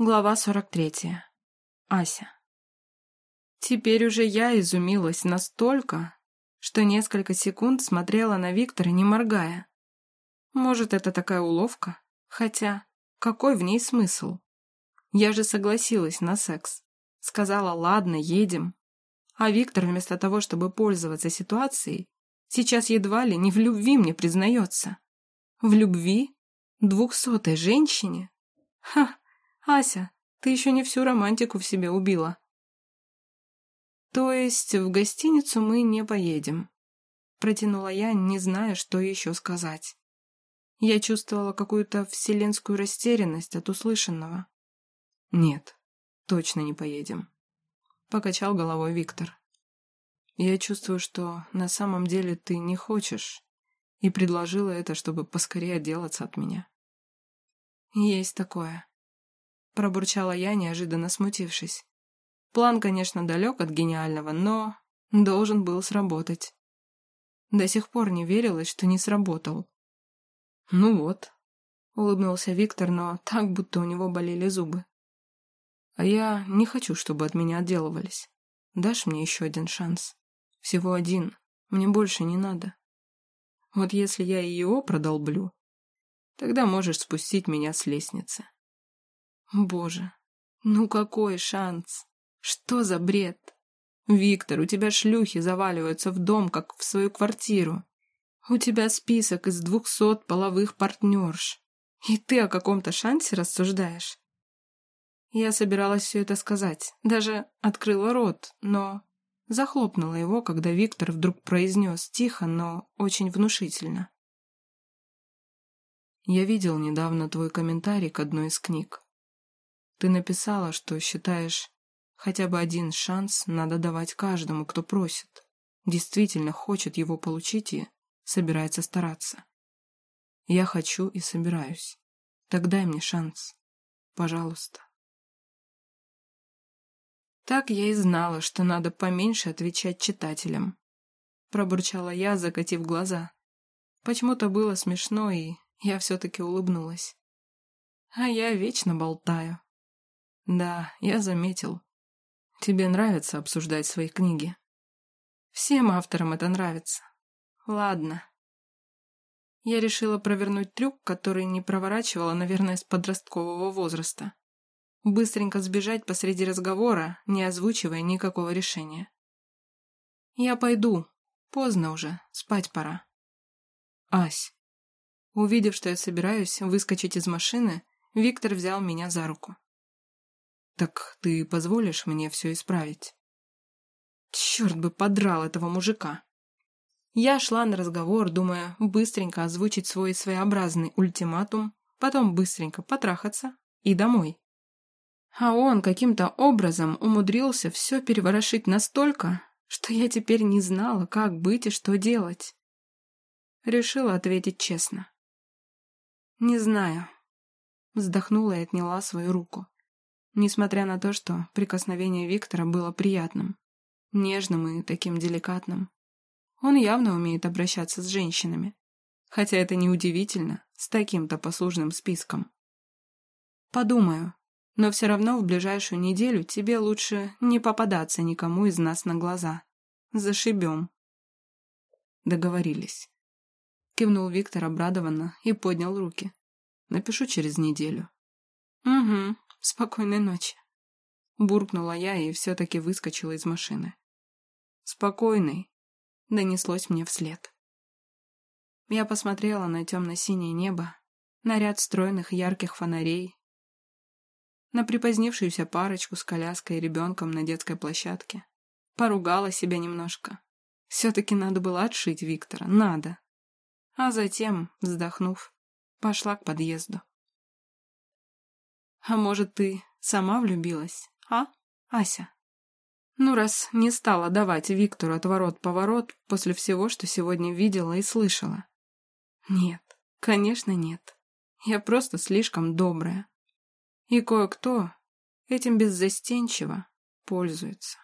Глава 43. Ася. Теперь уже я изумилась настолько, что несколько секунд смотрела на Виктора, не моргая. Может, это такая уловка? Хотя, какой в ней смысл? Я же согласилась на секс. Сказала, ладно, едем. А Виктор, вместо того, чтобы пользоваться ситуацией, сейчас едва ли не в любви мне признается. В любви? Двухсотой женщине? Ха! «Ася, ты еще не всю романтику в себе убила». «То есть в гостиницу мы не поедем?» Протянула я, не зная, что еще сказать. Я чувствовала какую-то вселенскую растерянность от услышанного. «Нет, точно не поедем», — покачал головой Виктор. «Я чувствую, что на самом деле ты не хочешь, и предложила это, чтобы поскорее отделаться от меня». «Есть такое», пробурчала я, неожиданно смутившись. План, конечно, далек от гениального, но должен был сработать. До сих пор не верилось, что не сработал. «Ну вот», — улыбнулся Виктор, но так, будто у него болели зубы. «А я не хочу, чтобы от меня отделывались. Дашь мне еще один шанс? Всего один. Мне больше не надо. Вот если я и его продолблю, тогда можешь спустить меня с лестницы». Боже, ну какой шанс? Что за бред? Виктор, у тебя шлюхи заваливаются в дом, как в свою квартиру. У тебя список из двухсот половых партнерш. И ты о каком-то шансе рассуждаешь? Я собиралась все это сказать, даже открыла рот, но захлопнула его, когда Виктор вдруг произнес тихо, но очень внушительно. Я видел недавно твой комментарий к одной из книг. Ты написала, что считаешь, хотя бы один шанс надо давать каждому, кто просит, действительно хочет его получить и собирается стараться. Я хочу и собираюсь. Так дай мне шанс. Пожалуйста. Так я и знала, что надо поменьше отвечать читателям. Пробурчала я, закатив глаза. Почему-то было смешно, и я все-таки улыбнулась. А я вечно болтаю. Да, я заметил. Тебе нравится обсуждать свои книги. Всем авторам это нравится. Ладно. Я решила провернуть трюк, который не проворачивала, наверное, с подросткового возраста. Быстренько сбежать посреди разговора, не озвучивая никакого решения. Я пойду. Поздно уже, спать пора. Ась. Увидев, что я собираюсь выскочить из машины, Виктор взял меня за руку. «Так ты позволишь мне все исправить?» Черт бы подрал этого мужика. Я шла на разговор, думая быстренько озвучить свой своеобразный ультиматум, потом быстренько потрахаться и домой. А он каким-то образом умудрился все переворошить настолько, что я теперь не знала, как быть и что делать. Решила ответить честно. «Не знаю». Вздохнула и отняла свою руку несмотря на то, что прикосновение Виктора было приятным, нежным и таким деликатным. Он явно умеет обращаться с женщинами, хотя это неудивительно с таким-то послужным списком. Подумаю, но все равно в ближайшую неделю тебе лучше не попадаться никому из нас на глаза. Зашибем. Договорились. Кивнул Виктор обрадованно и поднял руки. Напишу через неделю. Угу, Спокойной ночи. Буркнула я и все-таки выскочила из машины. Спокойный. Донеслось мне вслед. Я посмотрела на темно-синее небо, на ряд стройных ярких фонарей, на припозднившуюся парочку с коляской и ребенком на детской площадке. Поругала себя немножко. Все-таки надо было отшить Виктора, надо. А затем, вздохнув, пошла к подъезду. А может, ты сама влюбилась, а, Ася? Ну, раз не стала давать Виктору отворот-поворот после всего, что сегодня видела и слышала. Нет, конечно, нет. Я просто слишком добрая. И кое-кто этим беззастенчиво пользуется.